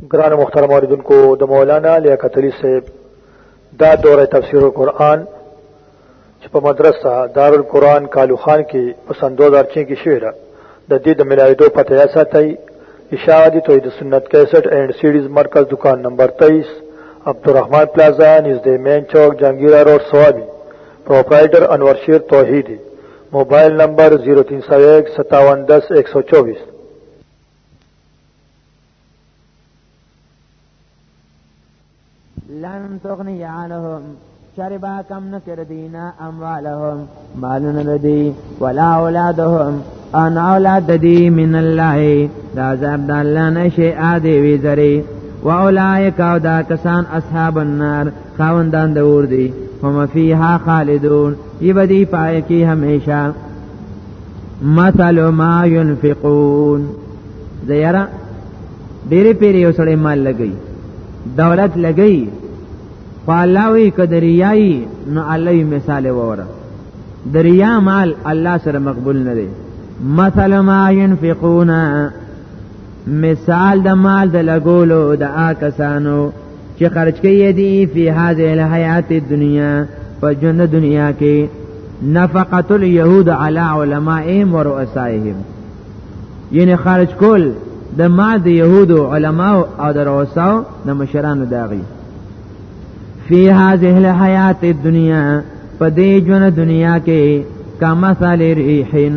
گران مخترم آردن کو دا مولانا لیا قتلی صاحب دا دور تفسیر قرآن چھ پا مدرسہ دار القرآن کالو خان کی پسند دوزار چین کی شعر دا دید ملاوی دو پتہ ایسا تای اشاعتی توحید سنت کیسٹ اینڈ سیڈیز مرکز دکان نمبر تیئیس عبدالرحمان پلازا نزد مین چوک جہانگیرہ روڈ سوابی پروپرائٹر انور شیر توحیدی موبایل نمبر 03015710124 لن تغنی عنهم شربا کم نکر دینا اموالهم مالون ردی ولا اولادهم ان اولاد دی من الله دا عذاب د الله نشي ادي وی زری و اولائک او دا کسان اصحاب النار خاوندان د اور دی هم فیها خالدون یبدی پای کی همیشه مثل ما ينفقون زیرا ډېرې پیرې یو سړی مال لګي دولت لګي فالاوی کدریای نو علی مثال وره دریا مال الله سره مقبول نه دی مثل ما ينفقون مثال د مال د لګولو د آکسانو چې خرج کوي دي فی هذه الحیات الدنیا په ژوند دنیا کې نفقه اليهود علی علمائهم ورؤسائهم یعنی خرج کول د ما د يهودو علما او د رؤساو د مشرانو داغي فی هذه الحیات الدنیا په دې ژوند دنیا کې کما سال ریحن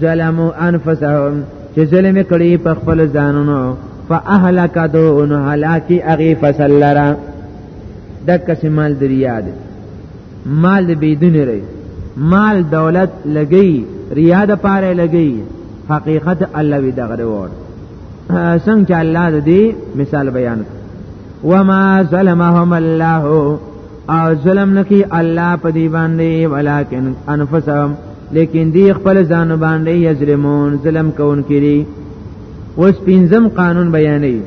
ظلمو انفسهم چې ظلم کړی په خپل ځانونو فاهلک دون هلاکی اغي فصل لرا د کسې مال دریا دی مال بيدون رہی مال دولت لګی ریا د پاره لګی حقیقت الله وی دغه ور څنګه چې الله د دې مثال بیان وما ظلمهم الله او ظلم نکی الله په دی باندې ولکن انفسهم لیکن دی خپل ځان باندې یظلمون ظلم کون کړي اوس پنځم قانون بیانې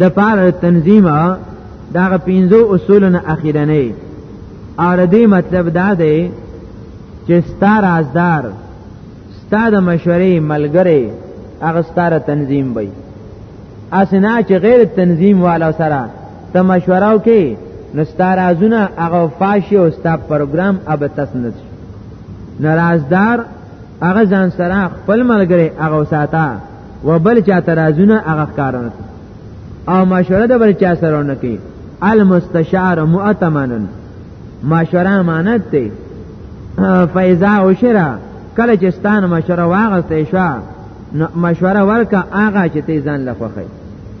د پار تنظیم دا غ پنځو اصولن اخیرنه اور دې مطلب دا دی چې ستار ازدار ستاد مشورې ملګری هغه ستاره تنظیم وي اسنه چې غیر تنظیم والا سره ته مشوره وکې نو ستاره ازونه هغه فاشي او ستا پروګرام اب تسند شي ناراضدار هغه ځان سره خپل ملګری هغه ساته و بل چا ترازونه هغه کارونه او مشوره د بل چا سره نه کوي المستشار مؤتمنن مشوره امانت دی فیضا او شرا کله چې ستان مشوره واغسته شو مشوره ورکه هغه چې ته ځان لخوخی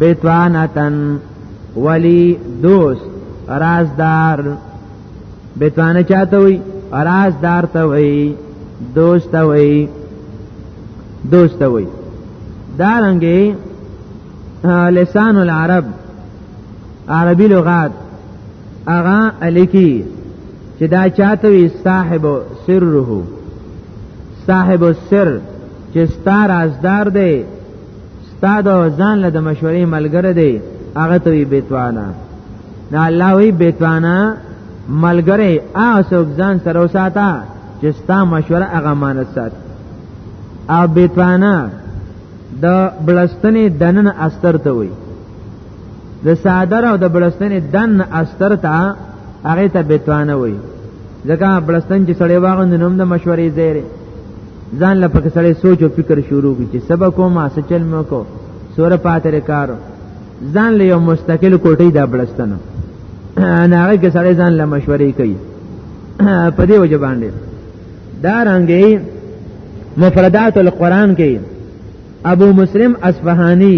بتوانتن ولی دوست رازدار بتوانه چاته وي رازدار ته وي دوست ته وي دوست ته وي دارنګي لسان العرب عربي لغات اغا الکی چې دا چاته وي صاحب سره صاحب السر چې ستار ازدار دی ستا د ځان له د مشورې ملګری دی هغه ته وی بیتوانا دا الله وی بیتوانا ملګری هغه څوک ځان سره وساته چې ستا مشوره هغه مانت سات او بیتوانا د بلستنې دنن استر ته وی د صادر او د بلستنې دن استر ته هغه ته بیتوانا وی ځکه بلستان چې سړی واغوند نوم د مشورې زیره ځان لا پکې سړی سوچ او فکر شروع کی چې سبا کوم اسچل مې کو سور پاتره کار ځان له یو مستقل کوټې دا بلستنه نه هغه کې سړی ځان له مشورې کوي په دې وجه باندې دا رنګي مفردات القرآن کې ابو مسلم اصفهانی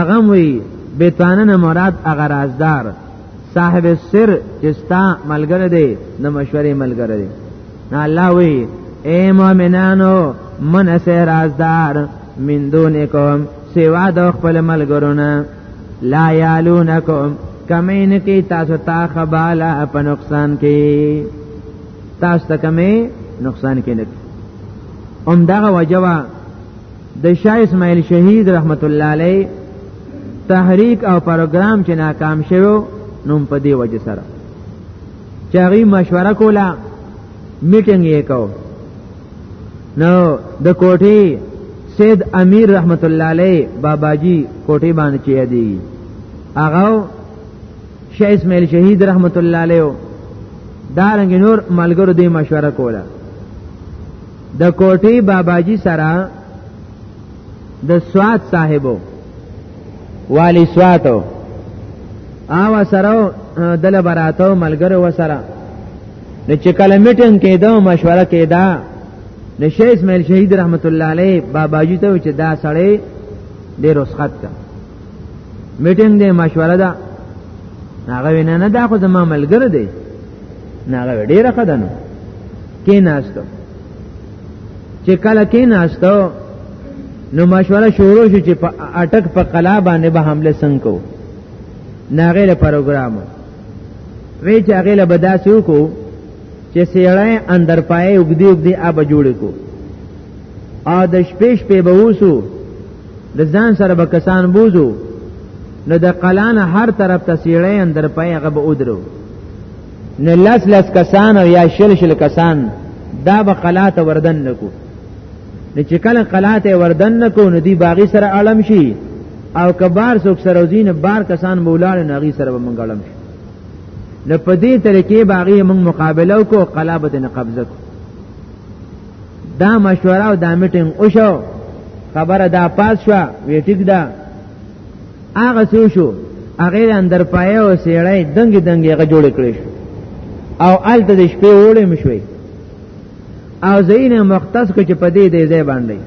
اغم وی بیتوانن مراد اغا رازدار صاحب سر چستا ملګر دی د مشورې ملګر دی نه الله وی اے مؤمنانو من اسه رازدار من دونکم سوا د خپل ملګرونه لا یالونکم کمین کی تاسو تا خبالا په نقصان کی تاسو ته کمی نقصان کې نه ام دغه وجوا د شاه اسماعیل شهید رحمت الله علیه تحریک او پروګرام چې ناکام شوه نوم په دی وجه سره چې هغه مشوره کوله میټینګ یې کو نو د کوټي سید امیر رحمت الله علیه باباجی کوټي باندې چي دی هغه شیخ اسماعیل شهید رحمت الله علیه دارنګ نور ملګرو دې مشوره کوله د کوټي باباجی سره د سواد صاحبو والی سواتو آوا سره دل براتو ملګرو وسره نو چې کله میټینګ کېده مشوره کېده نو شیخ اسماعیل شهید رحمت الله علیه بابا جی ته چې دا سړی د رسخت کا میټینګ دې مشوره ده هغه وینا نه دا خو زما ملګری دی نه هغه ډیره خدانو کې ناستو چې کله کې ناشته نو مشوره شروع شو چې په اٹک په قلا باندې به حمله څنګه کو ناغه له پروګرام وی چې هغه له بداسو کو چې سیړای اندر پای وګدی وګدی اب جوړ کو ا د شپې شپې به وسو د ځان سره به کسان بوزو نو د قلان هر طرف ته سیړای اندر پای هغه به ودرو نو لس لس کسان او یا شل شل کسان دا به قلات وردن نکو نو چې کله قلات وردن نکو نو دی باغی سره عالم شي او کبار څوک سره وزین بار کسان مولاړ نه غي سره منګړم شي نو په دې طریقې باغی موږ مقابله وکړو قلابت نه قبضه کو دا مشوره او دا میټینګ وشو خبره دا پاس شو ویټیک دا هغه څو شو هغه اندر پایه او سیړای دنګ دنګ هغه جوړ کړی شو او الته د شپې وړې مشوي او زین مختص کو چې په دې دې ځای باندې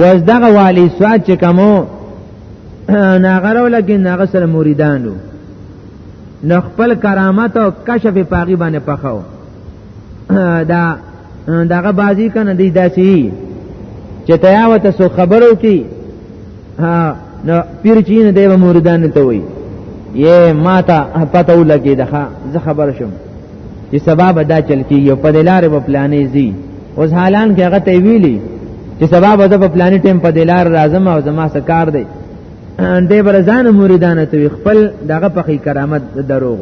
وز دغه والی سواد چې کمو ناغرو لګي ناغه سره مریدانو نو خپل کرامت او کشف پاغي باندې پخاو دا داغه بازی کنه دی داسی چې تیاوت سو خبرو کی ها نو پیر چین دی به موردان ته وای یې ماته پته ولګی دغه زه خبر شم چې سبب دا چل کیږي په دلار په پلانې زی اوس حالان کې هغه ته ویلی چې سبب دا په پلانې ټیم په دلار راځم او زما سره کار دی دې برزان موریدان ته خپل دغه په کرامت دروغ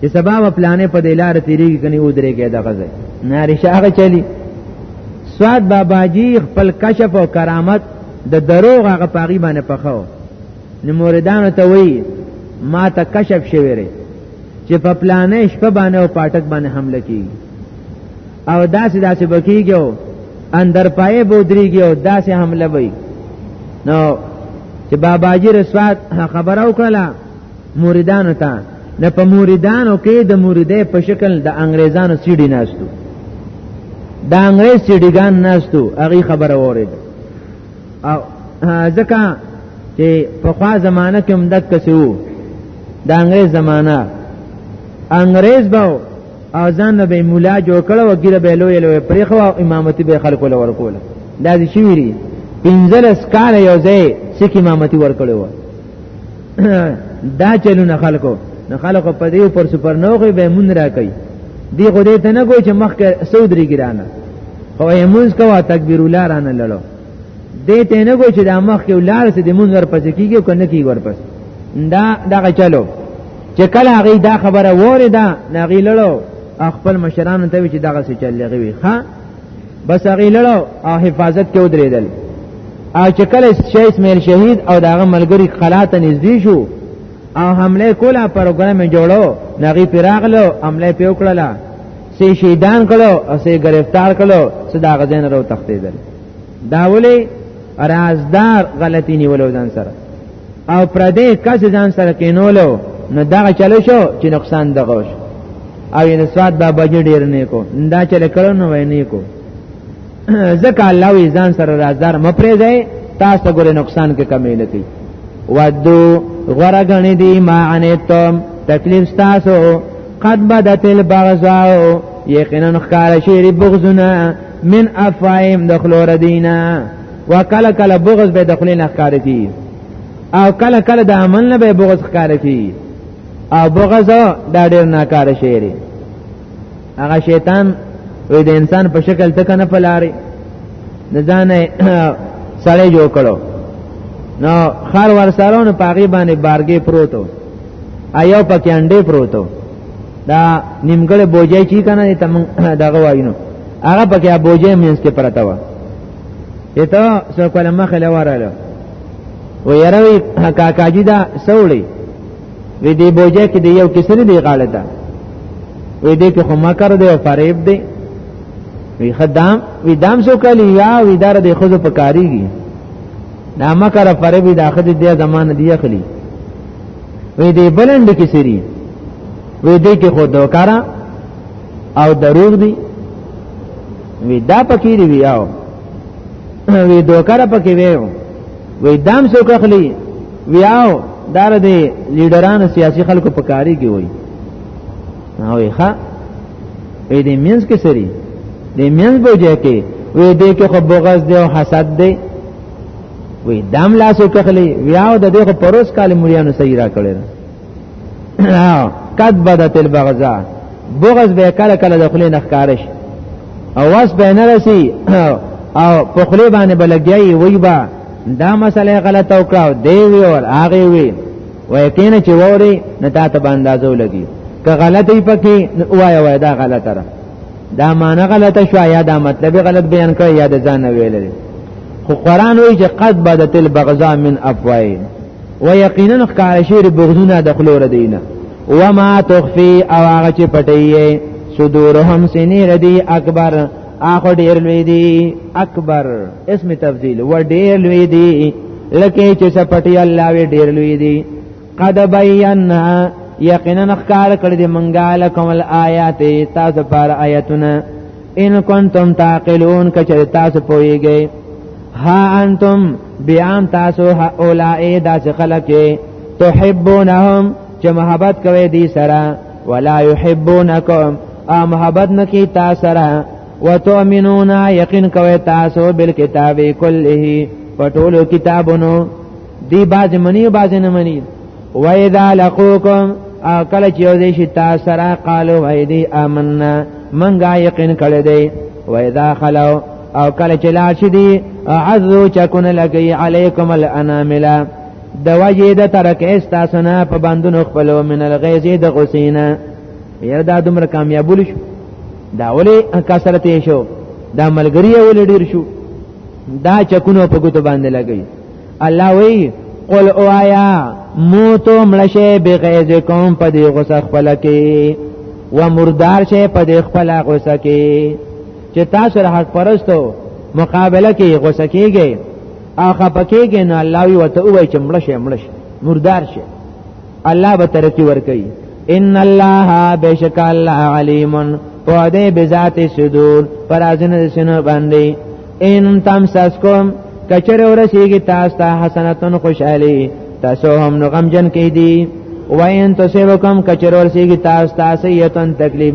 چې سبا و پلانې په دې لار تیریږي کني و درې کې دغه ځای ناری شاغه چلی سواد بابا جی خپل کشف او کرامت د دروغ هغه پاغي باندې پخاو نو موردانو ته وی ما ته کشف شوی ری چې په پلانې شپه باندې او پاټک باندې حمله کیږي او داسې داسې بکیږي او اندر پای بودریږي او داسې حمله وي نو چې بابا جی رسوات خبره وکړه موریدانو ته نه په موریدانو کې د موریدې په شکل د انګريزانو سیډي ناشتو د انګريز سیډيګان ناشتو هغه خبره اورید او ځکه چې په خوا زمانہ کې هم دک کسو د انګريز زمانہ انګريز به او ځان به مولا جوړ کړو وګړه به لوی لوی پرېخو او امامتي به خلکو لور کوله دا دي شي ویری پنځلس کال یو ځای سکه امامتي ور کړو دا چلونه خلکو نو خلکو په دې پر سپر نوغه به مون را کوي دی خو دې ته نه کوی چې مخکې سودري ګرانه خو یې مونږ کوه تکبیر الله رانه لړو دې ته نه کوی چې د مخ کې ولار سي د مونږ ورپسې کیږي او کنه کیږي ورپس دا دغه چلو چې کله هغه دا خبره وره دا نغی لړو خپل مشران ته چې دغه څه چلېږي ښا بس هغه لړو او حفاظت کې ودرېدل او چې کله شیس مېل شهید او داغه ملګری خلاته نږدې شو او حمله کوله پروګرام جوړو نغی پیراغلو حمله پیوکړه سي شهیدان کړو او سي گرفتار کړو صدا غزين رو تختیدل دا ولي رازدار غلطی نیولو ځان سره او پردې کس ځان سره کینولو نو دا چلو شو چې نقصان دغه شو او یې سواد دا بج ډیر نه کو دا چل کړو نو وای نه کو ځکه الله وی ځان سره رازدار مپرې ځای تاسو ګورې نقصان کې کمی نه کوي ودو غره غنې دی ما انتم تکلیف تاسو قد بدت البغضاء یقینا خکار شیر بغضنا من افایم دخلو ردینا وکاله کله بغض به د خلین اخکار کی او کله کله د عمل نه به بغض ښکار کی او بغض دا ډیر ناکاره شی دی هغه شیطان وې د انسان په شکل تک نه پلاري د ځان سړی جوړ کړو نو خار ور سره نو پاغي باندې بارګې پروتو ایو پکې انډې پروتو دا نیمګړې بوجای چی کنه ته دغه وایو هغه پکې بوجای مینس کې پرتا و اته سو کله مخه لوراله و یروي کاکاجی دا سوړي وی دی بوجه کې دی یو کسری دی غاړه ده وی دی کې خو مکر دی او فریب دی وی خدام وی دام سو کلی یا وی دار دی خود په کاریږي دا مکر فریب دی اخد دی زمانه دی اخلي وی دی بلند کسری وی دی کې خو دوکارا او دروغ دی وی دا پکې دی ویاو وی دوکره پکې ویو وی دام سو کخلی ویاو دار دی لیډران سیاسي خلکو په کاری کې وای او یې ښا وی دې مینس کې سری دې مینس بوجه کې وی دې کې خو بغض دی او حسد دی وی دام لاسو کخلی ویاو د دې خو پروس کال مریانو صحیح را کړی قد بدت البغضاء بغض به کله کله د خلې نخکارش او واس به نه رسی او په خلې باندې بلګیای وی با دا مسله غلطه وکړه دی وی او هغه وی وای کینه چې ووري نه تا ته باندازو لګي که غلطی پکې وای وای دا غلطه را دا معنی غلطه شو یا دا مطلب غلط بیان کړ یا د ځان ویل خو قران وی چې قد بدت البغضاء من افواه و یقینا ښکار شي بغزونه د خلور دینه و ما تخفي او هغه چې پټي صدورهم سینې ردی اکبر اخو ډیر لوی دی اکبر اسم تفضیل و ډیر لوی دی لکه چې سپټي الله وی ډیر لوی دی قد بینا یقینا ښکار کړ دې منګا لکم الایات تاسو پر آیاتونه ان کنتم تعقلون کچې تاسو پويږئ ها انتم بیان تاسو اولائے دا چې خلک تحبونهم چې محبت کوي دي سره ولا يحبونکم او محبت نکي تاسو سره وتؤمنون یقین کوي تاسو بالکتاب کله په ټولو کتابونو دی باز منی او باز نه منی و اذا لقوکم او کله چې یو دې شي تاسو سره قالو وای دی آمنا منګه یقین کړی دی و اذا خلو او کله چې لاړ شي دي عزو چکونه لګي علیکم الاناملا د وجه د ترک استاسنا په بندونو خپلو من الغیظ د غسینا یره دا دومره کامیابول شو دا ولی کثرت شو دا ملګری ول ډیر شو دا چکونو په ګوتو باندې لګی الله وی قل او آیا موتو ملشه بغیظکم په دې غسخ خپل کې و مردار شه په دې خپل غسه کې چې تاسو را حق پرستو مقابله کې غوسه کیږي او خپکیږي نو الله وی وته وای چې مړ شي مړ شي مردار شي الله به ترقی ور کوي ان الله بشک الله علیم پوده بذات صدور پر ازنه سينو باندې ان تمسسکم کچر ورسیږي تاسو ته حسنتون خوشحالي تاسو هم نو غمجن کې دي وین تصيبکم کچر ورسیږي تاسو ته سیئتون تکلیف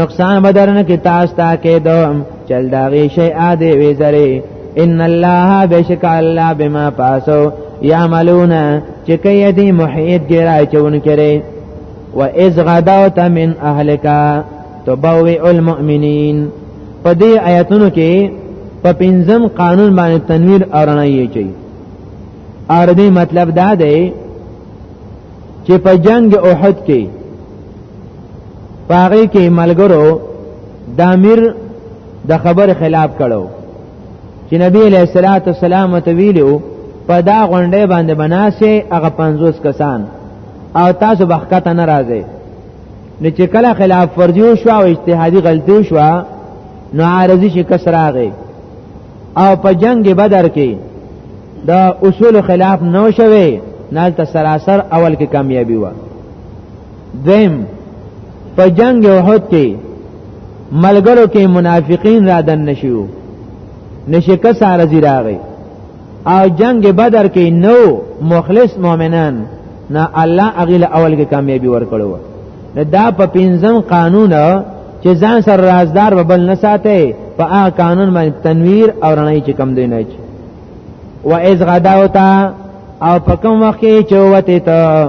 نقصان بدرن کی تاسو ته کېدو چل دا غي شي اده وی زری ان الله بشک الله بما پاسو یعملون چې کوي دې محیط ګرای چون کړي و اذ غدوت من اهلک تبوئ المؤمنین په دې آیتونو کې په پنځم قانون باندې تنویر اورنه یی چي اردی مطلب دا دی چې په جنگ احد کې پاره کې ملګرو د امیر د خبر خلاف کړو چې نبی علیہ الصلوۃ والسلام ته ویلو په دا غونډه باندې بناسه هغه 50 کسان او تاسو بخکت نه راځي نو چې کله خلاف فرضی شو او اجتهادي غلطي شو نو عارضی شکست راغی او په جنگ بدر کې د اصول خلاف نو شوه نالته سراسر اول کې کامیابی و دویم په جنگ احد کې ملګرو کې منافقین را دن نشو نشکه سره زیراغي او جنگ بدر کې نو مخلص مؤمنان نه الله اغیل اول کې کامیابی ورکړو دا په پنځم قانون چې ځان سره رازدار و بل نه ساتي په هغه قانون باندې تنویر او رڼای چې کم دی نه چي و اذ غداوتا او په کوم وخت کې چوته ته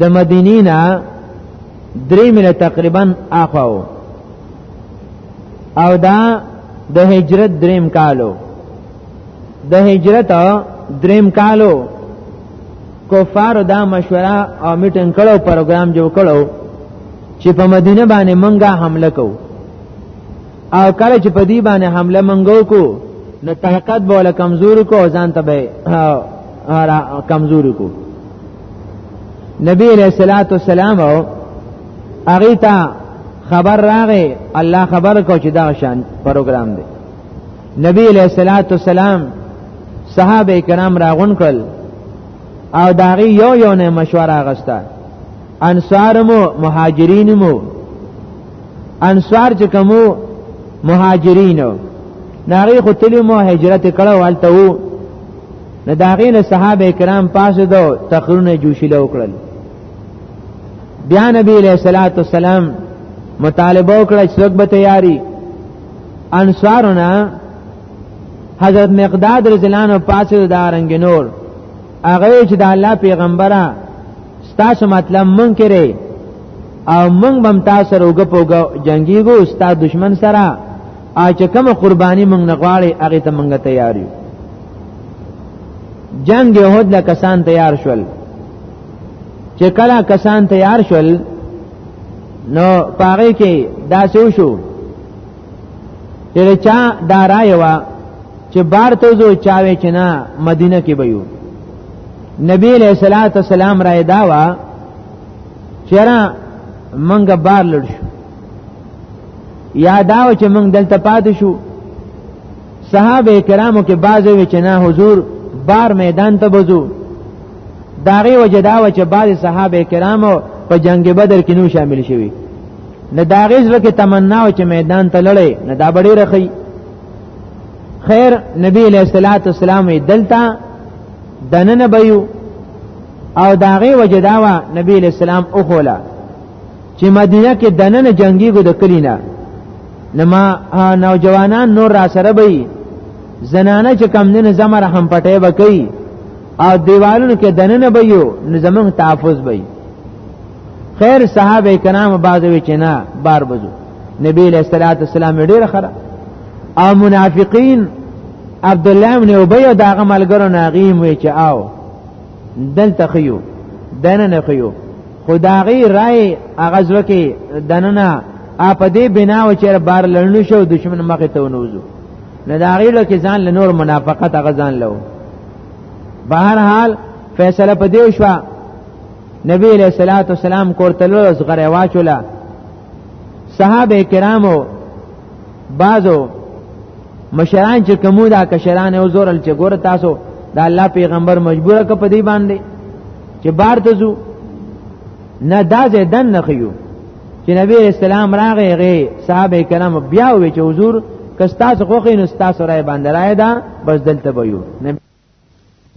د مدینې نه درې میله تقریبا اخواو او دا د هجرت دریم کالو د هجرت دریم کالو کفار دا مشوره او میټنګ کړو پروګرام جوړ کړو چې په مدینه باندې منګه حمله کو او کله چې په دې باندې حمله منګو کو نو طاقت بوله کمزور کو ځان ته به کمزور کو نبی علیہ الصلوۃ والسلام هغه ته خبر راغې الله خبر کو چې دا شان پروګرام دی نبی علیہ الصلوۃ والسلام صحابه کرام راغون کړل او داغي یو یو نه مشوره غسته انصارمو مهاجرینمو انصار چې کومو مهاجرینو ناغي خو تلمو هجرت کړه والته وو نه داغې نه صحابه کرام پاسه دو تقرونه جوشیله وکړل بیا نبی علیہ الصلوۃ والسلام مطالبه وکړه چې څوک به تیاری انصارنا حضرت مقداد رضی الله عنه پاسه د رنگ نور هغه چې د الله پیغمبره ستاسو مطلب مونږ کړي او مونږ بم تاسو روګه پوګه جنگيګو استاد دشمن سره اچ کوم قرباني مونږ نه غواړي هغه ته مونږ تیار یو جنگ یهود له کسان تیار شول چې کله کسان تیار شول نو پاره کې داسې وشو چې چا دا رائے وا چې بار ته زو چاوي چې نه مدینه کې بيو نبی علیہ الصلوۃ والسلام رائے دا وا چیرې منګه بار لړ شو یا دا چې منګ دلته پاتې شو صحابه کرامو کې بعضې وی چې نه حضور بار میدان ته بزو داغه وجه دا و چې بعضې صحابه کرامو په جنگ بدر کې نو شامل شوي نه داغه زړه کې تمنا و چې میدان ته لړې نه دا بډې رخی خیر نبی علیہ الصلوۃ والسلام دلته دننه بيو او داغه وجداوا نبی علیہ السلام او خولا چې مدینه کې دننه جنگي ګو د کلینا نما نوجوانان نور را سره به زنانه چې کم نه زمره هم پټه وکي او دیوالونو کې دننه به یو نو زمون تحفظ به خیر صحابه کرام بعض وی چې نه بار بزو نبی علیہ الصلوۃ والسلام ډیر خره او منافقین عبد الله بن ابی او داغه ملګرو ناغیم وی چې آو دلته خيو دنه نه خيو خداغي رائے هغه ځکه دننه اپ دې بنا و چیر بار لړنو شو دشمن مخ ته ونوزو نه دا غي لکه ځان له نور منافقت هغه ځان لو بهر حال فیصله په دې شو نبی علیہ الصلوۃ والسلام کورته لوز غره واچولا صحابه کرامو بعضو مشران چې کومو دا کشران او زورل چې ګور تاسو دا الله پیغمبر مجبور ک په دې باندې چې بار ته ځو نه دا زیدن نه خيو چې نبی اسلام راغی غي صحابه کرام بیا وی چې حضور کستا څخه خو نو تاسو راي باندې راي دا بس دلته به یو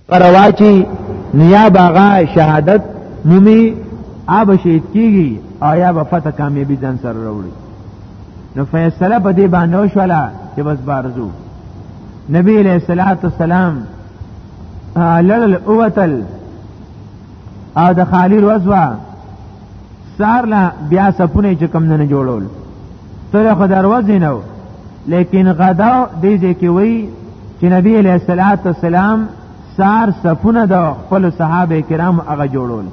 پرواچی نیا باغا شهادت مومی آب شهید کیږي او یا به فتح کامیابی ځان سره وروړي نو فیصله په دې باندې وشوله چې بس بارزو نبی علیہ الصلوۃ والسلام لړل اوتل او د خالی روزوا سار لا بیا سپونه چې کم نه جوړول سره خو دروازه نه لیکن غدا دې دې کې وی چې نبی علیہ الصلوۃ والسلام سار صفونه د خپل صحابه کرام هغه جوړول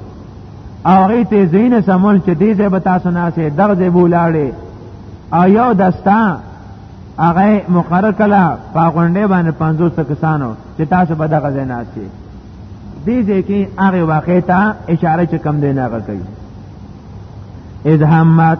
او هغه ته زین سمول چې دې ځای به تاسو نه سي دغه ځای بولاړي او یو دستا هغه مقرر کلا په غونډه باندې 500 کسانو چې تاسو به دغه ځای نه سي دې ځای کې هغه واقع ته اشاره چې کم دی نه کوي اذ همت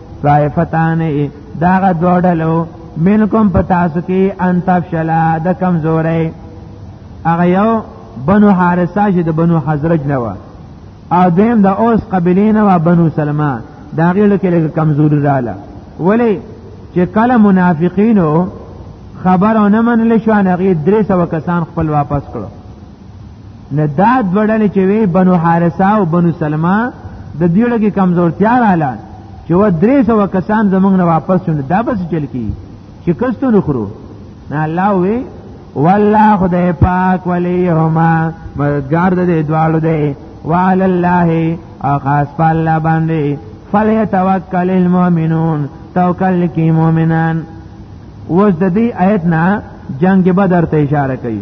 طائفتان دا غ دوړلو منکم پتاسو کې ان تفشلا د کمزورې هغه یو بنو حارثه چې د بنو حضرج نه و او دیم د اوس قبیلې نه و بنو سلمہ دا غیلو کې لږ کمزوري رااله ولی چې کله منافقینو خبر او نه منل شو نه غي درې سو کسان خپل واپس کړو نه دا دوړل چې وی بنو حارثه او بنو سلمہ د دیړه کې کمزورتیا رااله چې و درې سو کسان زمونږ نه واپس شول دا بس چل کی شکست نخرو نه الله وی والله خدای پاک ولیهما مددگار د دې دوالو دی وعلى الله اخاص بالله باندې فليتوکل المؤمنون توکل کی مؤمنان وز د دې آیت نه جنگ بدر ته اشاره کوي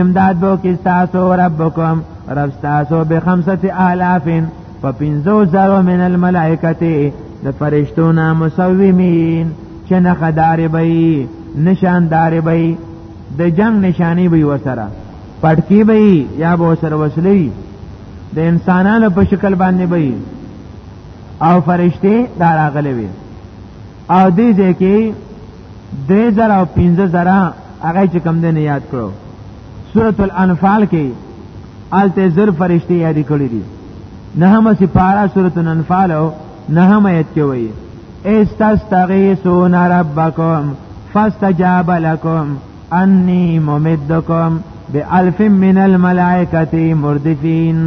امداد بو کې تاسو ربکم رب تاسو به خمسه آلافین په پنځو زرو من الملائکته د فرشتونه مسومین چې نه خدار بی نشاندار بی د جنگ نشانی بی وسره پټکی بی یا به سره وسلی د انسانانو په شکل باندې بی او فرشتي دا راغلي وي او دې ځکه دې زره او پنځه زره هغه چې کم دې نه یاد کړو سورۃ الانفال کې آلته زر فرشتي یاد کړی دي نهمه سپارا سورۃ الانفال او نهمه یت کې وایي استستغیثون ربکم فاستجاب لكم انی ممدکم بالف من الملائکه مردفین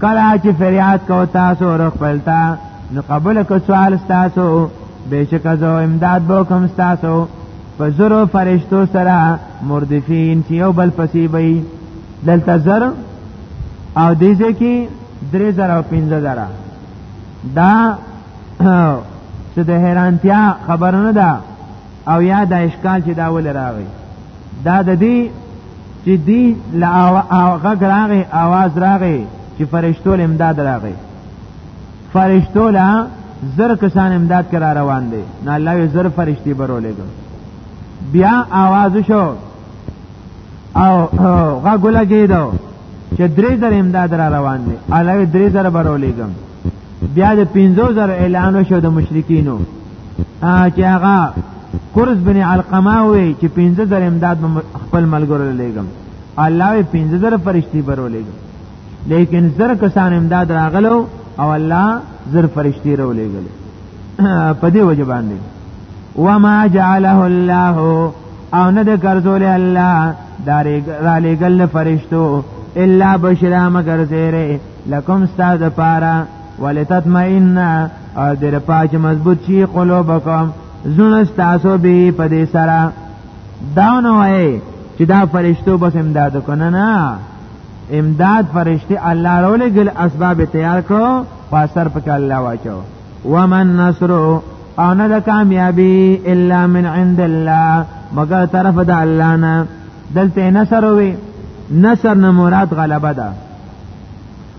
کلا چې فریاد کو تاسو رخ پلتا نو قبول کو سوال تاسو بیچکه زو امداد بو کم ستاسو په زرو فرشتو سره مردفین چې یو بل پسې وي دلته زر او دیزه کې درې زر او پنځه زر دا څه د حیرانتیا خبر نه ده او یا د اشکال چې دا ول راغی دا د دې چې دی لا هغه راغی आवाज راغی چې فرشتو امداد راغی فرشتو لا زر کسان امداد کرا روان دي نه الله یې زر فرشتي برولېګو بیا आवाज شو او غوګل کېدو چې درې زر امداد را روان دي الله درې زر برولېګم بیا د 15000 اعلان شو د مشرکینو چې هغه قرز بن علقمه وی چې 15000 امداد خپل ملګرو لېګم الله یې 15000 فرشتي برولېګم لیکن زر کسان امداد راغلو او الله زر فرشتي راولېګل په دې وجه باندې وما جعله الله او نه د ګرځول الله داري را لېګل فرشتو الا بشرا مگر زیره لکم استاد پارا ولتطمئن او در پاج مضبوط شي قلوبکم زونه تاسو به په دې سره دا نه وای چې دا فرشتو بس امداد کنه نه امداد فرشتي الله راولې ګل اسباب تیار کړو په اثر پکې الله واچو ومن نصر او نه د کامیابی الا من عند الله مگر طرف د الله نه دلته نصر وي نصر نه مراد غلبه ده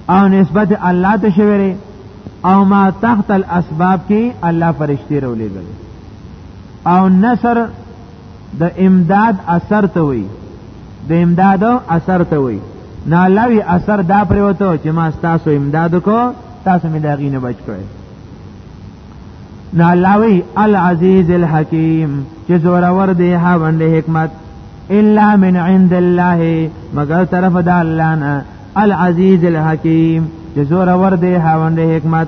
او نسبت الله ته شوی او ما تحت الاسباب کې الله فرشتي راولې ګل او نصر د امداد اثر ته وي د امداد اثر ته وي نه لوي اثر دا پریوتو چې ما تاسو امداد کو تاسو مې دا غینه بچ کړئ نه لاوی العزیز الحکیم چې زورور دی هاوند حکمت الا من عند الله مگر طرف د الله نه العزیز الحکیم چې زورور دی هاوند حکمت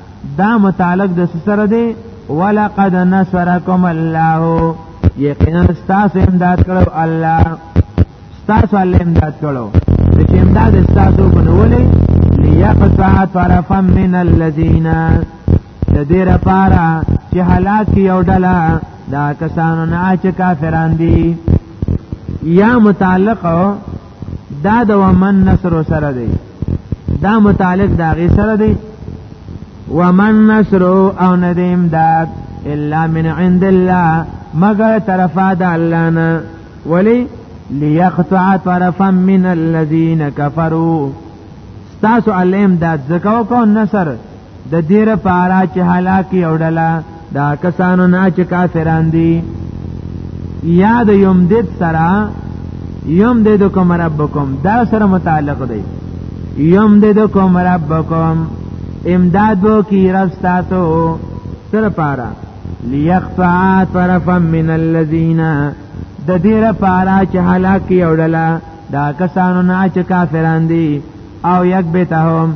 دا متعلق د سره دی ولقد نصرکم الله یقینا تاسو امداد کړو الله تاسو الله امداد کړو چې امداد تاسو بنولې ليقطع طرفا من الذين د دې لپاره چې هلاک یو ډله دا کسانو نه چې کافران دي یا متعلق دا د ومن نصر سره دی دا متعلق دا غي سره دی ومن نصر او ندیم داد الا من عند الله مگر طرفا د الله نه ولی ليقطع طرفا من الذين كفروا تاسو علم داد زکاو کو نصر د دې لپاره چې هلاک یو ډله دا کسانو نه چې کافران دي یا د یوم دد سره یوم دد کوم ربکم دا سره متعلق دی یوم دد کوم ربکم امداد وو کی رستا تو سره پارا لیخفع طرفا من الذین د دې لپاره چې هلاک یو ډله دا کسانو نه چې کافران دي او یک بتهم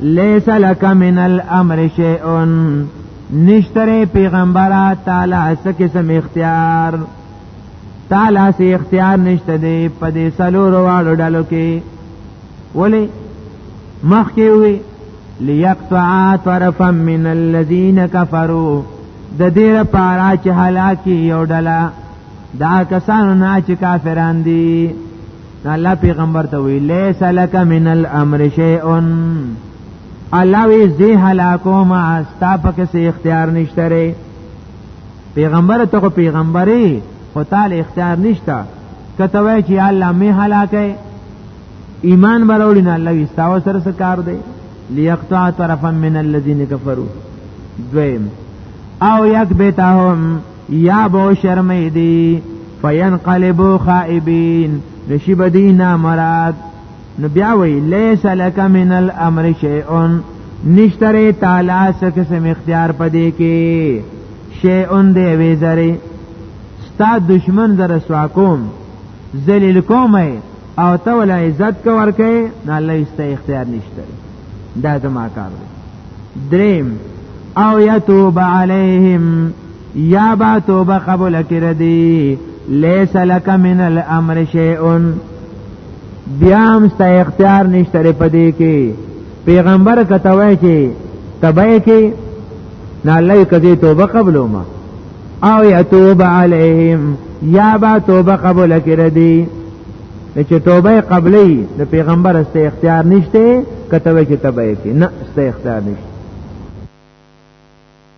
لیس لک من الامر شیء نشتره پیغمبره تعالی سکه سم اختیار تعالی سه اختیار نشته دی په دې سلور واړو ډلو کې ولی مخ کې وی ليقطع طرفا من الذين كفروا د دې لپاره چې هلاکي یو ډله دا کسانو نه چې کافران دي نو الله پیغمبر ته وی لیس لک من الامر شیء الله وی زی هلاکو ما استا پکې سي اختیار نشته پیغمبر ته کو پیغمبري خو تعالی اختیار نشته کته وای چې الله می هلاکه ایمان بروړي نه الله وی استاو سره سره کار دی ليقطع طرفا من الذين كفروا دویم او یک بیتهم یا بو شرمې دی فینقلبو خائبین نشی بدی نامراد نو بیا وی لیس لک من الامر شیئن نشتره تعالی سکه سم اختیار پدې کې شیئن دی وی زری ستا دشمن در سواکوم ذلیل کوم او ته ول عزت کو ورکه نه الله است اختیار نشته دا زما کار دی دریم او یتوب علیهم یا با توبه قبول کړی دی لیس لک من الامر شیء بیا هم ست اختیار نشته په دې کې پیغمبر کته وای چې تبای کې نه لای کدی توبه قبلو ما او یتوب علیهم یا با توبه قبول کړی دی چې توبه قبلې د پیغمبر است اختیار نشته کته وای چې تبای کې نه است اختیار نشته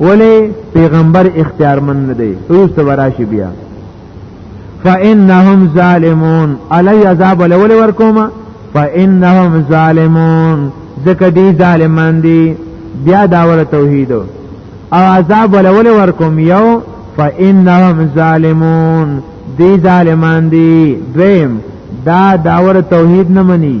ولی پیغمبر اختیار من نه دی روس ته وراشي بیا فانهم ظالمون علی عذاب الاول ورکوما فانهم ظالمون ځکه دی ظالمان دي بیا داور توحید او عذاب الاول ورکوم یو فانهم ظالمون دی ظالمان دي دویم دا داور توحید نه مني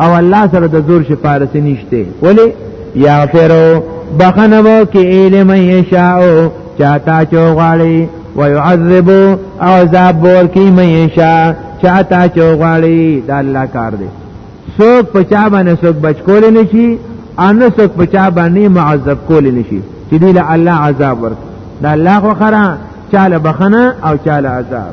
او الله سره د زور شفارس نشته ولی یغفرو بخنبو کې ایلم یشاو چاته چوغاړي ويعذبو او عذاب ور کې میشا چاته چوغاړي د الله کار دی څوک په چا باندې څوک بچ کول نه شي ان څوک په چا باندې معذب کول نه شي چې دی له الله عذاب ورک دا الله خو خره چاله بخنه او چاله عذاب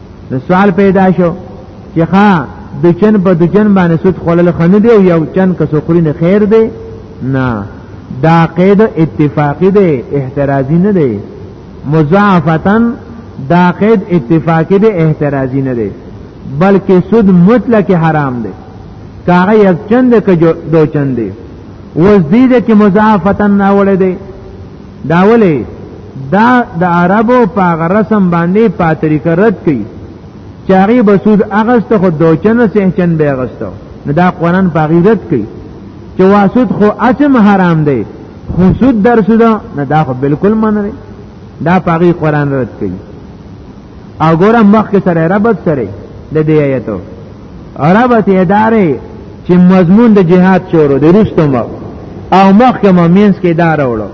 نو سوال پیدا شو چې ښا د چن په د چن باندې سود خلل خنه دی او یو چن کس خوري نه خیر دی نه دا قید اتفاقی دی احترازی نه دی مضاعفتا دا قید اتفاقی دی احترازی نه دی بلکې سود مطلق حرام دی کاغه یک چند که دو چند دی وز دیده که مضاعفتا ناوله دی دا ولې دا د عربو په غرسم باندې پاتری کرت کوي چاغي بسود اغست خو دوچن سهچن به اغستو نو دا قران په غیرت کوي چې واسود خو اچم حرام دی خو سود در سود نه دا خو بالکل منره دا په غی قران رد کوي او ګورم مخ کې سره ربط سره د دې آیتو عربه ادارې چې مضمون د جهاد شروع دی رستم او مخکې مینس کې دا راوړو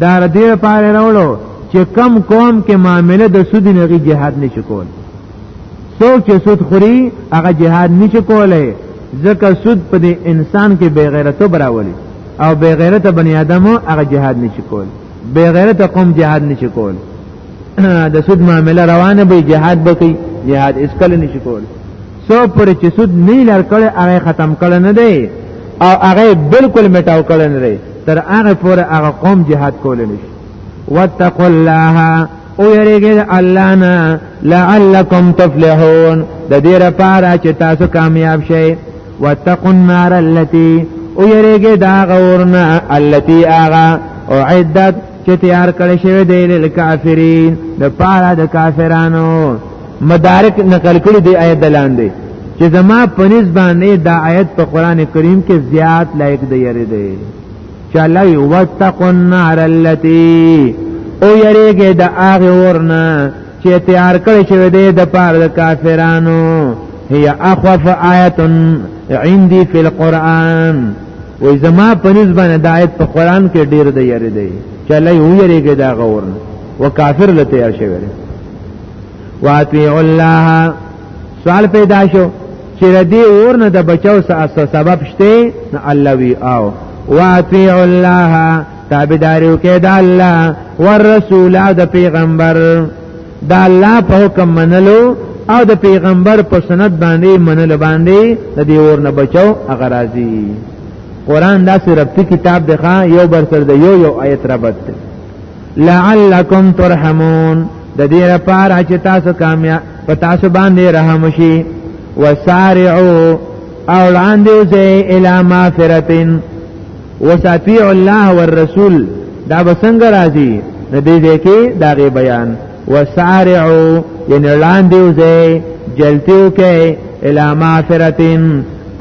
دا د دې لپاره راوړو چې کم قوم کې معاملې د سود نه غي جهاد نشي کول څوک چې سود خوري هغه جهاد نشي کولای ځکه سود په دې انسان کې بې غیرته براولي او بې غیرته بنی آدمو هغه جهاد نشي کول بې غیرته قوم جهاد نشي کول د سود معاملې روانه به جهاد بکی جهاد اس کله نشي کول سو پر چې سود نه لار کړي هغه ختم کړي نه دی او هغه بالکل میټاو کړي نه دی تر هغه پورې هغه قوم جهاد کول نه شي واتقوا الله او یریږي الله نه لعلکم تفلحون د دې لپاره چې تاسو کامیاب شئ واتقوا النار التي او یریږي دا غورنا التي اغا اعدت چې تیار کړی شوی دی للکافرین د پاره د کافرانو مدارک نقل کړی دی آیت دلاندې چې زما پنځ باندې دا آیت په قران کریم کې زیات لایق دی یری دی چې الله یو وتقوا النار التي او یریږي د هغه ورنه چې تیار کړی شوی دی د پاره د کافرانو هي اخوف آیتن عندي في القرآن وای زما په نسبانه د آیت په قران کې ډیر دی یری دی چله یو یریږي دا غور و کافر لته یا شوی واطیع الله سوال پیدا شو چې ردی اور نه د بچاو سره سبب شته نه الله وی او واطیع الله تابعداریو کې د الله والرسول د پیغمبر د الله په حکم منلو او د پیغمبر په سنت باندې منلو باندې د دې اور نه بچو هغه راځي قران دا سرپتی کتاب دی ښا یو بر سر دی یو یو آیت ربط دی لعلکم ترحمون د دې لپاره چې تاسو کامیاب په تاسو باندې رحم شي وسارعوا او لاندې وځي الی مغفرتین وساتیع الله والرسول دا بسنګ راځي د دې ځکه دا غي بیان وسارعو یعنی لاندې وځي جلتیو کې الا مغفرتین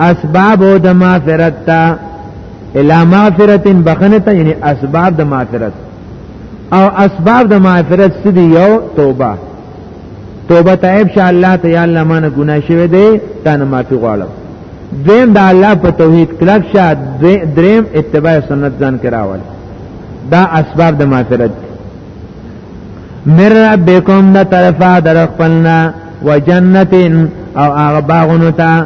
اسباب د مغفرت تا الا مغفرتین بخنه ته یعنی اسباب د مغفرت او اسباب د مغفرت سدي یو توبه توبه تایب شه الله ته یا الله مانه ګناه شوی دی تا نه معافي غواړم دویم د الله په توحید کلک شه دریم اتباع سنت ځان کې راول دا اسباب د مغفرت مر ربکم د طرفا در خپلنا وجنتین او هغه باغونو ته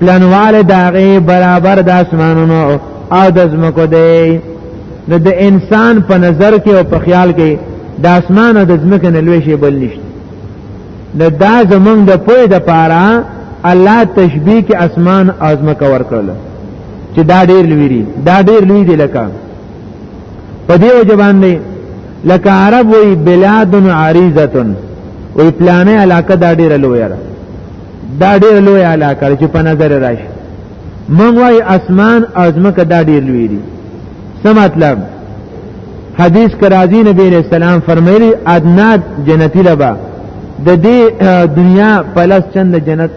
پلانواله داغه برابر د اسمانونو او د زمکو دی نو د انسان په نظر کې او په خیال کې د اسمان او د زمکو نه لوي شی بل نشته د دا زمونږ د پوی د پاره الله تشبیه کې اسمان او زمکو ورکړل چې دا ډیر لوی دی دا ډیر لوی دی لکه په دې وجه باندې لکه عرب وی بلاد عریضه وی پلانې علاقه دا ډیر لوی ده دا ډېر لوی علاقه چې په نظر راشي مونږ وای اسمان او ځمکه دا ډېر لوی دي څه مطلب حدیث کرازی نبی علیہ السلام فرمایلی ادنا جنتی لبا د دې دنیا پلس چند جنت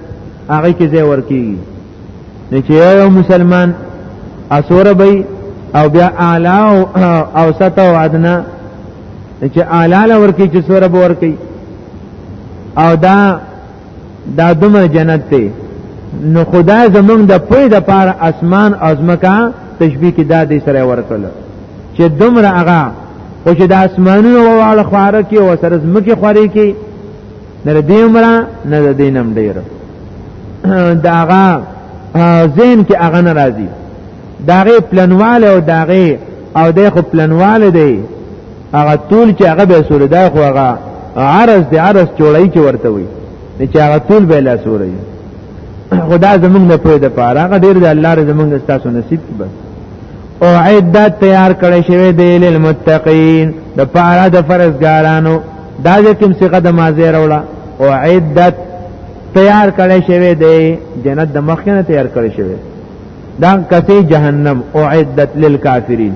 هغه کې ځای ورکیږي نه چې یو مسلمان اسوره بی او بیا اعلی او اوسط او ادنا چې اعلی لور کې چې سوره ورکی او دا دا دومره جنت ته نو خدا زمونږ د پوی د پار اسمان ازمکا تشبیه کې دا دې سره ورکړ چې دومره هغه خو چې د اسمانونو واړه خواره کې او سره زمکه خواري کې نه دې عمره نه د دینم ډیر دا هغه زین کې هغه ناراضي داغه پلنواله او داغه او د خو پلنواله دی هغه طول چې هغه به سوري دا خو هغه عرض دی عرض چوړی چې ورته وي چې هغه طول به لا سوري خدا زمونږ نه پوهه ده پاره هغه ډیر د الله رضا زمونږ تاسو نصیب کی بس او عدت تیار کړی شوی دی للمتقین د پاره د فرزګارانو دا چې کوم څه قدم ازیر وړه او عدت تیار کړی شوی دی جنت د مخکنه تیار کړی شوی دا کته جهنم او عدت للکافرین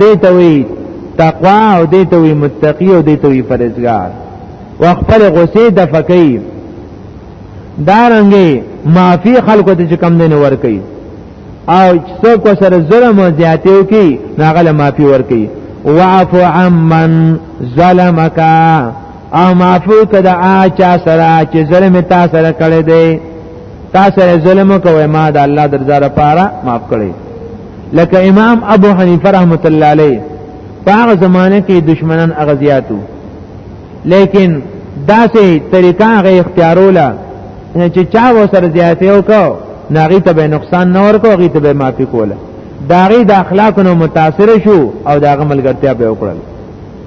دې ته وی تقوا او دې ته وی متقی او دې ته وی پرهیزګار وخپل غصه د فقې دارنګي معافي خلکو ته کم دین ور کوي او څوک سره ظلم او زیاتیو کوي ناغله معافي ور کوي واعفو عمن ظلمک او معفو کده آچا سره چې ظلم تا سره کړی دی تا سره ظلم کوي ما د الله درځه لپاره معاف کړی لکه امام ابو حنیفه رحمت الله علیه په هغه زمانه کې دشمنان هغه زیاتو لیکن داسې طریقه هغه اختیاروله چې چا و سره زیاتې وکاو ناغي ته به نقصان نه ورکو غي ته به معافي کوله داغي د اخلاقونو متاثر شو او داغه ملګرتیا به وکړل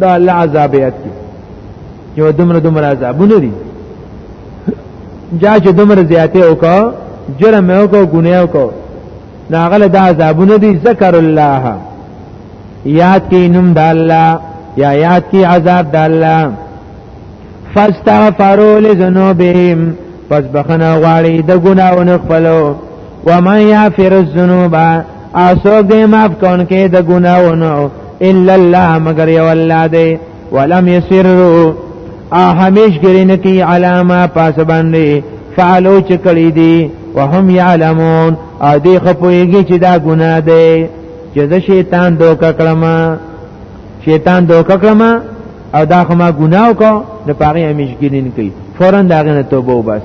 دا الله عذاب یاد کی یو دمر دمر عذابونه دي جا چې دمر زیاته وکا جرم وکا ګناه وکا ناغله دا عذابونه دي ذکر الله یاد کی نوم د الله یا یاد کی عذاب د الله فاستغفروا لذنوبهم پس بخنه غواړي د ګناونو خپلو وما یافر الذنوب اسو دې معاف کون کې د ګناونو الا الله مگر یو الله دې ولم یسروا او همیش ګرین کی علامه پاس باندې فعلو چې کړی دي وهم يعلمون او دې خپويږي چې دا ګناه دی چې د شیطان دوکه کړم شیطان دوکه کړم او دا خو ما ګناه وکړ د پاره همیش ګرین کی فورا دا غنه توبه وبس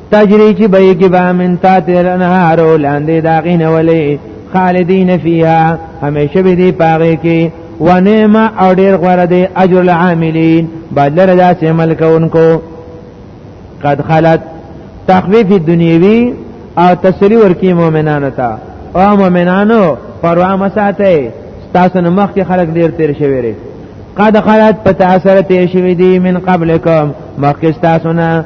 تجری چې به کې به من تا تل انهار لاندې دا غینه ولې خالدین فیها همیشه به دی پاره کې ونعم او ډیر غره دی اجر العاملین بدل را داسې عمل کوونکو قد خلت تخفیف دنیوی او تسلی ورکی مؤمنانو ته او مؤمنانو پروا مساته تاسو نو مخکې خلک ډیر تیر شوی ری قد خلت په تاثر تیر شوی دی من قبلکم مخکې تاسو نه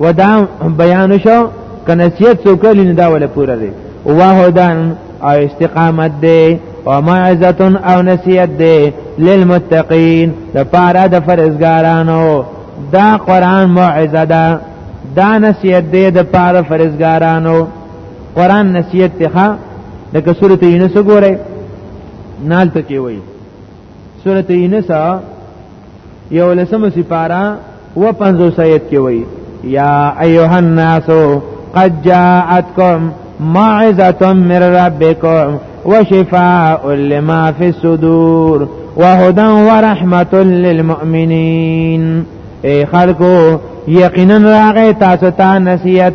ودا بیان شو کنسیت څوکل نه دا ولا پوره دی وهدن او استقامت دی او موعظه او نصیحت دی للمتقین د پاره د فرزګارانو دا قران موعظه ده دا نصیحت دی د پاره فرزګارانو قران نصیحت ته لکه سورته یونس ګورئ نال ته کې وایي سورته یونس یو لسم سپارا و پنځو سید کې وای یا ایها الناس قد جاءتکم موعظه من ربکم وشفاء لما فی الصدور وهدى ورحمه للمؤمنین اے خلکو یقینا راغی تاسو ته نصیحت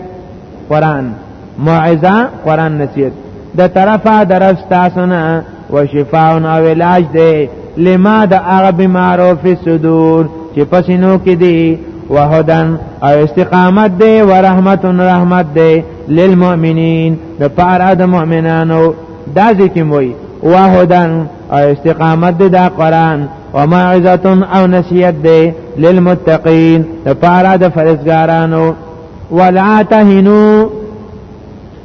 قران موعظه قران نصیحت د طرفه درس تاسو نه و شفاء او علاج دی لما د هغه بیمارو فی صدور چې پسینو کې دی وهدن او استقامت دی و رحمت رحمت دی للمؤمنین د پاره د مؤمنانو دا ذکر وای وهدن او استقامت دی دا قران و موعظه او نصیحت دی للمتقین د پاره د فرزګارانو ولا تهنو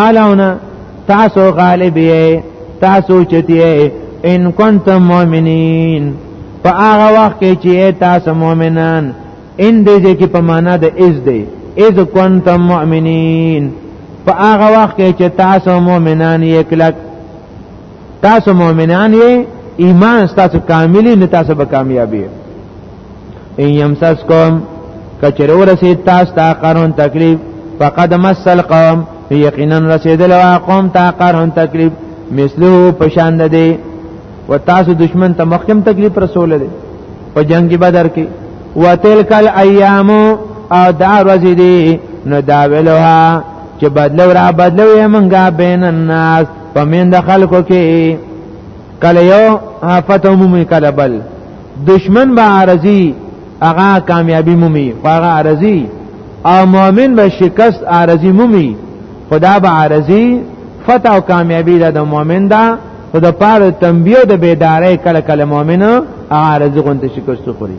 اعلونا تاسو غالب یې تاسو چتی ان کنتم مؤمنین په هغه وخت کې چې تاسو مؤمنان ان دې کې په معنا د از دې اذ کنتم مؤمنین په هغه وخت کې چې تاسو مؤمنان یې کلک تاسو مؤمنان یې ایمان تاسو کاملی نه تاسو به کامیابی ان یمسسکم کچره ورسید تاسو ته قرون تکلیف فقد مسل قوم یقینا رسیدل او قوم ته قرون تکلیف مثله پشان ده دی و تاسو دشمن ته مخکم تکلیف رسول دی په جنگ بدر کې وتلک الایام او دا ورځې دي نو دا ویلوها چې بدلو را بدلو یې منګه بین الناس پمن د خلکو کې کله یو آفت عمومي کله بل دشمن به عارضی هغه کامیابی مومي هغه عارضی او مؤمن به شکست عارضی مومي خدا به عارضی فتح او کامیابی د مؤمن دا خو د پاره تنبیه د بیدارې کله کله مؤمن عارضی غونډه شکست خوري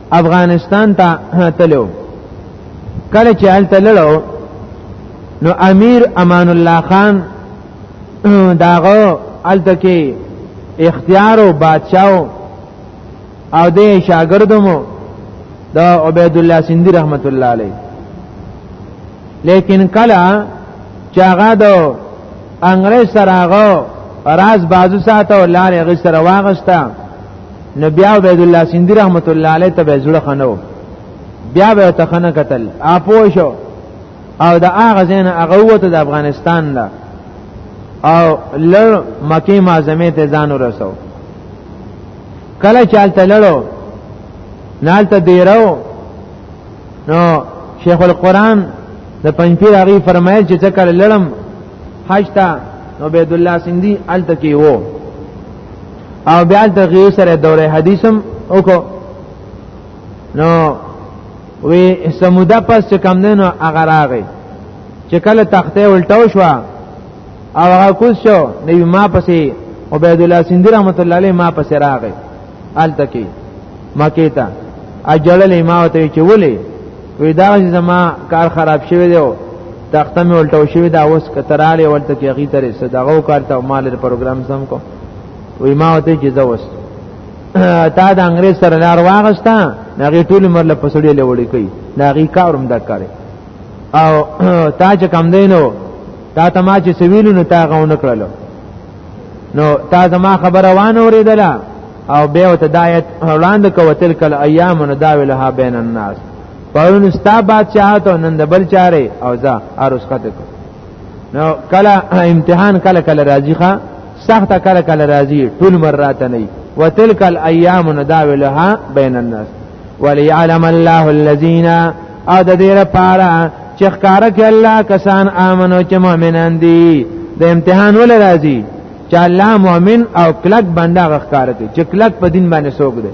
افغانستان ته تلو کله چې هلته لړو نو امیر امان الله خان داغه هلته کې اختیار او بادشاہ او د شاګردمو د عبید الله سیندی رحمت الله علیه لیکن کله چې هغه د انګريز سره هغه راز بازو ساته او لارې غي سره واغسته نو بیا عبد الله سیندی رحمت الله علیه ته به زړه خنو بیا به ته خنه قتل اپو شو او د هغه زین هغه وته د افغانستان دا او لړ مکی معظمه ته ځان ورسو کله چالت لړو نالت دیرو نو شیخ القرآن د پنځپیر هغه فرمایل چې څکه لړم حج ته عبد الله سندي الته کې وو او بیا د غیر سره دوره حدیثم وکړو نو وی سموده پس چې کم دینو هغه راغی چې کله تخته الټاو شو او هغه کوز شو نو ما پسې عبد الله سندي رحمت الله علیه ما پسې راغی الته کې مکه ته اجړلې ما وته چې ولې وی دا زما کار خراب شوی دی تخته مې ولټو شوی دا اوس کتراله ولته کې غي ترې صدغه وکړته مال پروګرام سم کو وې ما وته چې زوس تا د انګريز سره لار واغستا هغه ټول مر له پسړې لوړې کوي دا غي کاروم دا کړي او تا چې کم دینو تا ته ما چې سویلو نو تا غونه کړلو نو تا زما خبره وانه اوریدله او بیا وته دایت وړاندې کوتل کله ایام نو داوی له بین الناس پرون ستا بادشاہت او نن د بل چاره او ځا ارسخت نو کله امتحان کله کله راځي ښا سخت کله کله راځي ټول مرات نه وتلک الايام نداولها بین الناس وليعلم الله الذين او د دې لپاره چې ښکارا کې الله کسان امنو چې مؤمنان دي د امتحان ول راځي چې الله مؤمن او کلک بنده غخکار کوي چې کلک په دین باندې سوګ دی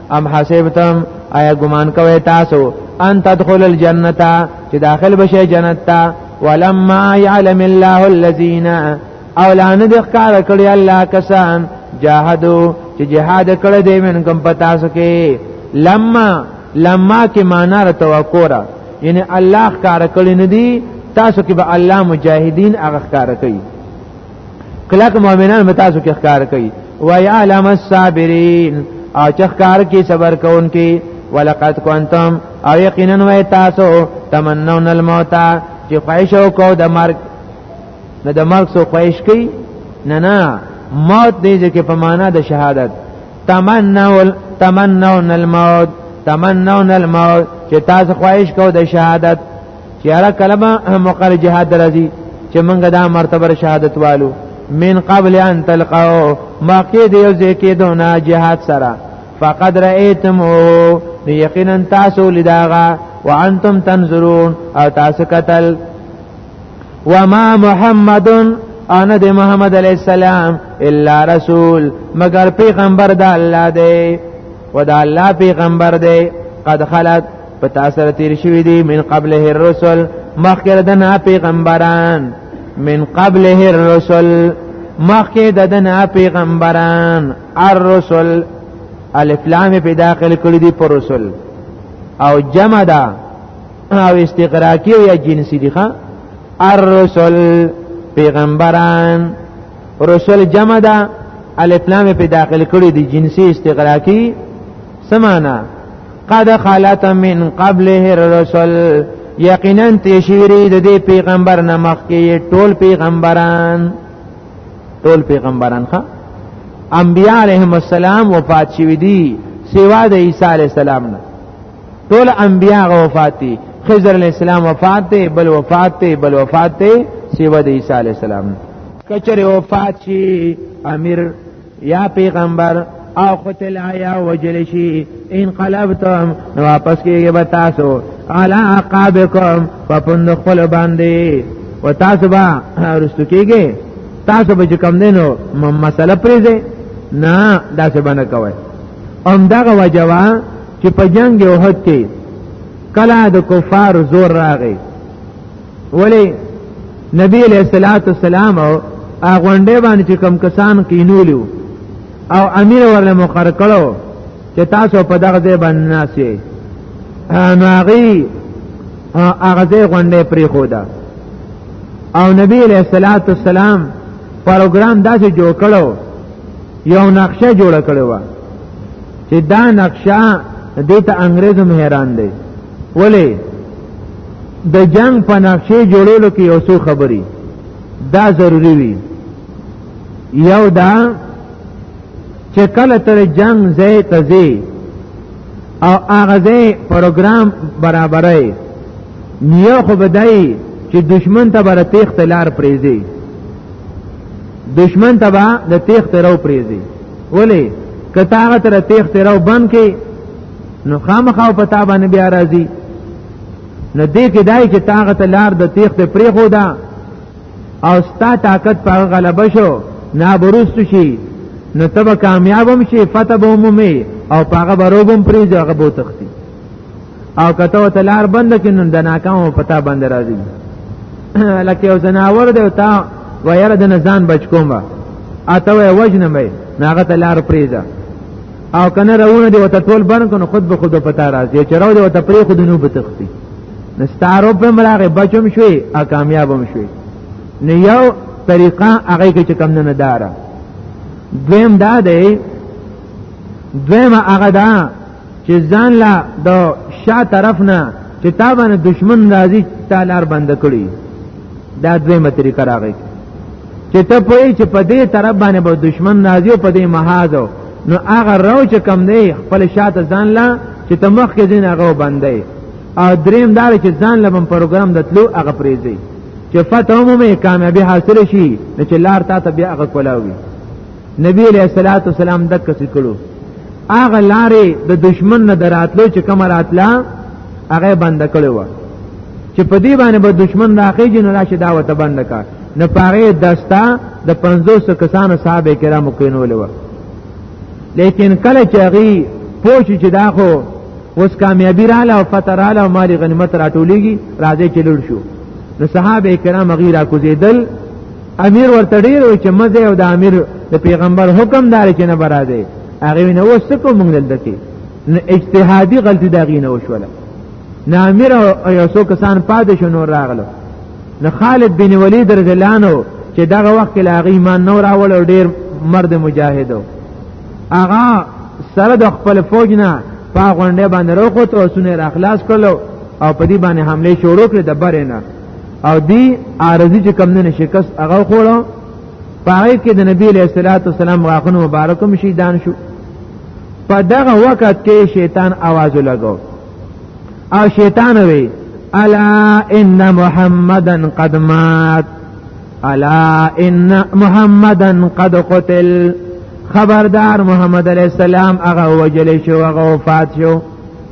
ام حسبتم آیا ګمان کوي تاسو ان تدخل الجنه چې داخل بشي جنت ته ولما يعلم الله الذين او لانه د ښکار کړی الله کسان جاهدو چې جهاد کړی دی من کوم پتا سکے لما لما کې معنا را توکورا یعنی الله ښکار کړی ندی تاسو کې به الله مجاهدین هغه ښکار کوي کله کوم مؤمنان متاسو کې ښکار کوي وای علم الصابرین او چې ښکار کې صبر کوونکي ولقد کنتم او یقینا وای تاسو تمنون الموت چې خواهش وکاو د مرګ نه د مرګ سو خواهش کوي نه نه موت دې چې په معنا د شهادت تمنون تمنون الموت تمنون الموت چې تاسو خواهش کو د شهادت چې هر کلمه مقر جهاد درځي چې موږ دا مرتبه شهادت والو من قبل ان تلقاو ما کې دی یو ځکه دونه جهاد سره فقد رأيتم یقینا تاسو لداغه وانتم تنظرون او تاسو قتل وما محمد انا د محمد علی السلام الا رسول مگر پیغمبر د الله دی و د الله پیغمبر دی قد خلت په تاسو تیر شوی دی من قبله الرسل مخکره د نه پیغمبران من قبله الرسل مخکې د دنا پیغمبران الرسل الف لام په داخل کړی دی پر رسل او جمع ده او استقراقی یا جنسی دی ښا الرسل پیغمبران رسل جمع ده الف لام په داخل کړی دی جنسی استقراقی سمانا قد خلت من قبله الرسل یقینا تشویری د دې پیغمبر نه مخکې ټول پیغمبران ټول پیغمبران ښا انبیاء علیهم السلام وفات شوی دي سوا د عیسی علی السلام نه ټول انبیاء وفات دي خضر علی السلام وفات دی بل وفات دی بل وفات دی سیوا د عیسی علی السلام کچره وفات شي امیر یا پیغمبر او قتل آیا وجل شي ان قلبتم نو واپس کېږي به تاسو علا عقابکم په پوند خپل باندې و تاسو به رستو کېږي تاسو به کوم دینو مسله پریزه نه داسې باندې کوي ام دغه وجوا چې په جنگ یو هټي کله د کفار زور راغی ولی نبی علیہ الصلات والسلام او اغونډه باندې چې کم کسان کینولیو او امیر ورله مقرر کړو چې تاسو په دغه ځای باندې ناسي نو هغه هغه ځای غونډه پرې خو ده او نبی علیہ الصلات والسلام پروګرام داسې جوړ کړو یو نقشه جوړ کړو چې دا نقشه دې ته انګريزم حیران دي ولی د جنگ په نقشې جوړولو کې یو څو خبري دا ضروری وي یو دا چې کله تر جنگ ځای ته ځي او هغه ځای پروګرام برابرای نیو خو بدای چې دشمن ته بر تیخت لار پریزي دشمن ته به د تیخت راو پریزي ولی کته هغه تر تیخت راو بند کې نو خامخاو پتا باندې بیا راځي نو دې کې دای چې طاقت لار د تیخت پرې خو دا او ستا طاقت په غلبه شو نه برست شي نو تب کامیابم شي فتح به مومي او پاغه بروبم پرې ځغه بو تختی او کته ته لار بند کینن د ناکام پتا بند راځي لکه یو زناور دی تا و یره د نزان بچ کومه اته وای وجنه مې ناغه ته لار پریزه او کنه راونه دی وته ټول بن کنه خود به خود پتا راځي چې راو دی وته پرې خود نو بتختی نستارو په مراغه بچم شوي ا کامیابم شوي نو یو طریقه هغه کې چې کم نه دارا دویم دا دی دویم هغه دا چې ځان لا د شا طرف نه چې تا باندې دشمن راځي تعالی بند کړی دا دویمه طریقه راغی چې ته پوهې چې په دې طرف باندې به دشمن نازي او په دې محاذو نو هغه راو چې کم دی خپل شاته ځان لا چې ته مخ کې ځین هغه باندې او دریم دا چې ځان لبم پروګرام د تلو هغه پریزي چې فتح عمومي کامیابی حاصل شي نو چې لار تا ته بیا هغه کولاوي نبی علیہ الصلوۃ والسلام دک سکړو هغه لارې د دشمن نه دراتلو چې کوم راتلا هغه بند کړو و چې په دې باندې به دشمن راخی جن راشه دا وته بند کا نه پاره دستا د 500 کسانو صاحب کرامو کینول و لیکن کله چې هغه پوه چې دا خو اوس کامیابی رااله او فتح رااله او مالی غنیمت راټولیږي راځي چې لړ شو نو صحابه کرام غیره کوزیدل امیر ورته ډیر وای چې مزه او د امیر د پیغمبر حکم دار چې نه برازي هغه نه وسکو مونږ دلته کې نه اجتهادي غلطي دا غینه وشوله نه امیر او یو څو کسان پاتې شو نور راغلو نه خالد بن ولید رضی الله عنه چې دغه وخت کې لاغي ایمان نور اول او ډیر مرد مجاهدو اغا سره د خپل فوج نه په غونډه باندې روخت او سونه را خلاص کړو او په دې باندې حمله شروع کړې د برینه او دی عارضی چې کم نه شکست هغه خوړو پاره کې د نبی له صلوات والسلام غاخونو مبارکم شي دان شو په دغه وخت کې شیطان आवाज لګاو او شیطان وی الا ان محمدن قد مات الا ان محمدن قد قتل خبردار محمد علیہ السلام هغه وجل شو هغه وفات شو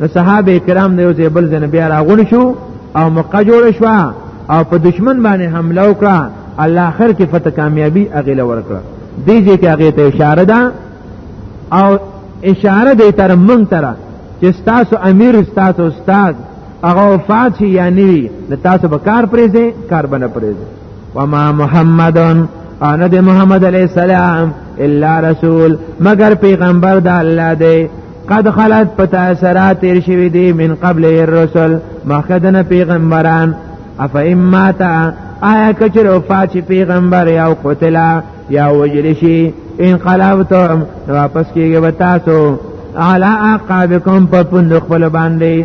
نو صحابه کرام نه یو ځای بل ځای بیا راغون شو او مقه جوړ شو او په دشمن باندې حمله وکړه الله اخر کې فتح کامیابی اغله ورکړه دې دې کې هغه ته اشاره ده او اشاره دې تر مونږ تر چې تاسو امیر تاسو استاد هغه وفات شي یا نیوي د تاسو به کار پرېځي کار بنه پرېځي وما محمدن انا د محمد علی السلام الا رسول مگر پیغمبر د الله دی قد خلت پتا سرات تیر شوی دی من قبل الرسل مخدن پیغمبران اف اما تا آیا کچر او فاچ پیغمبر یا قتلا یا وجل شي ان قلبتم واپس کیږي وتاسو علا عقابکم په پوند خپل باندې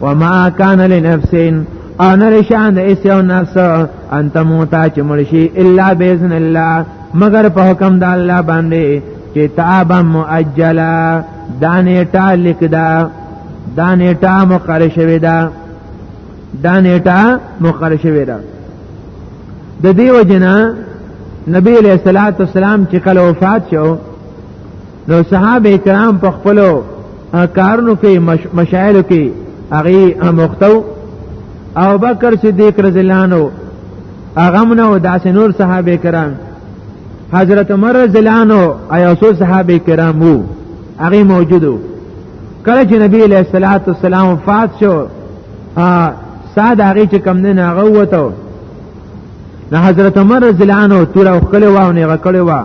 وما كان لنفس ان رشان د اس یو نفس انت موتا چې مرشي الا باذن الله مگر په حکم د الله باندې کتاب مؤجلا دانه ټالک دا دانه ټا مقر شوی دا دانه ټا مقر شوی دا د دې وجنا نبی علیہ الصلوۃ والسلام چې کله وفات شو نو صحابه کرام په خپلو کارونو کې مش... مشاعر کې هغه مختو او بکر صدیق رضی الله عنه هغه منو داس نور صحابه کرام حضرت عمر رضی الله عنه ایاسو صحابه کرام وو هغه موجودو کله چې نبی علیہ الصلوۃ والسلام وفات شو ساده هغه چې کم نه هغه وته نه حضرت عمر رضی الله عنه تور او خله واو نه غکړې وا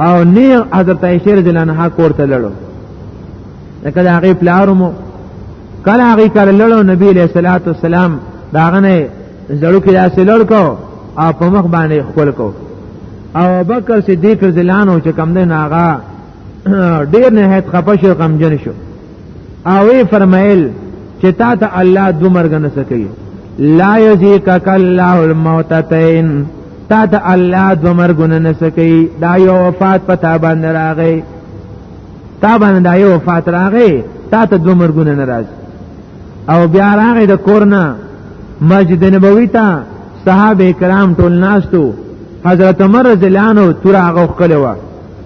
او نه حضرت عائشہ رضی الله عنها کور ته لړو کله هغه پلارمو کله هغه کله لړو نبی علیہ الصلوۃ والسلام داغه نه زړو کې داسې لړ کو او په مخ باندې خپل کو او بکر صدیق رضی الله عنه چې کم دی ناغه ډیر نه هیت خپه شو کم جن شو او وی فرمایل چې تا ته الله دو مرګ نه سکی لا یذیکک الله الموتتین تا د الله د مرګونه نه سکی دا یو وفات پتا باندې راغی تا باندې دا یو وفات راغی تا ته د مرګونه نه راځي او بیا راغی د کورنا مسجد نبوی ته صحابه کرام ټول ناستو حضرت عمر رضی الله عنه تر هغه خلوا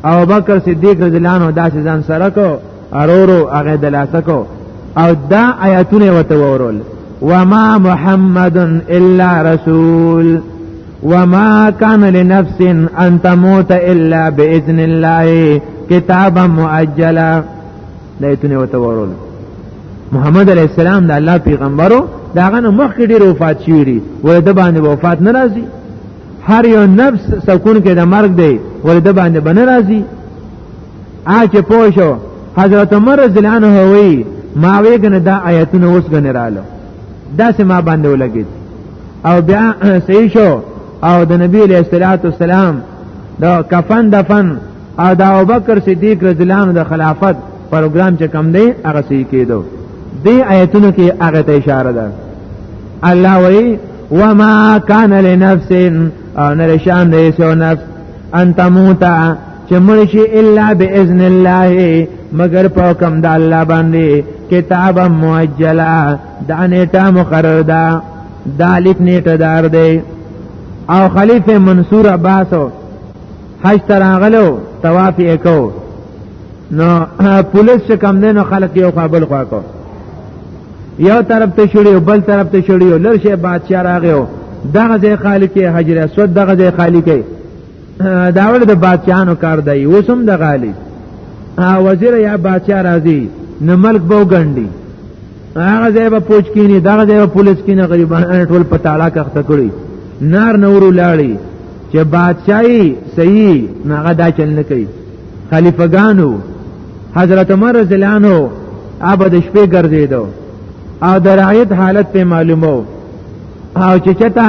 او بکر صدیق رضی الله عنه داسې ځان سره کو ارورو هغه دلاسکو او دا آیاتونه وته ورول وما محمد الا رسول وما كان لنفس ان تموت الا باذن الله كتابا مؤجلا دایتونه وته ورول محمد علی السلام د الله پیغمبرو داغه نو مخکې ډیر وفات شوی دی ولې د باندې وفات نه راځي هر یو نفس سکون کې د مرګ دی ولې د باندې بنه راځي آ چې پوه شو حضرت عمر رضی الله عنه وی ما ویګنه دا آیتونه اوس غنه رالو دا سه ما باندې ولګید او بیا صحیح شو او د نبی علیہ الصلوۃ والسلام د کفن دفن او د ابوبکر صدیق رضی الله عنه د خلافت پروګرام چې کم دی هغه صحیح کېدو دې آیتونو کې هغه ته اشاره ده الله وی وما كان لنفس او نرشان دې سو نفس ان تموت چې مړ شي الا باذن الله مگر په حکم د الله باندې کتاب مؤجلا دا نیټه مقرر ده دا لیک نیټه دار دی او خلیفہ منصور عباس حج تراغلو طواف یې کو نو پولیس چې کم دینو خلک یو قابل خوا کو یو طرف ته شړیو بل طرف ته شړیو لرشه بادشاہ راغیو دغه ځای خالق حجر اسود دغه ځای خالق داول د بادشاہانو کار دی وسم د غالی وزیر یا بادشاہ راځي نو ملک به وګڼي هغه ځای به پوچ کینی دا ځای به پولیس کینی غریبان ټول په تالا کخته کړی نار نورو لاړی چې بادشاہي صحیح ناغه دا چل نه کوي خلیفګانو حضرت عمر زلانو ابد شپې ګرځیدو او د رعیت حالت په معلومو او چې چتا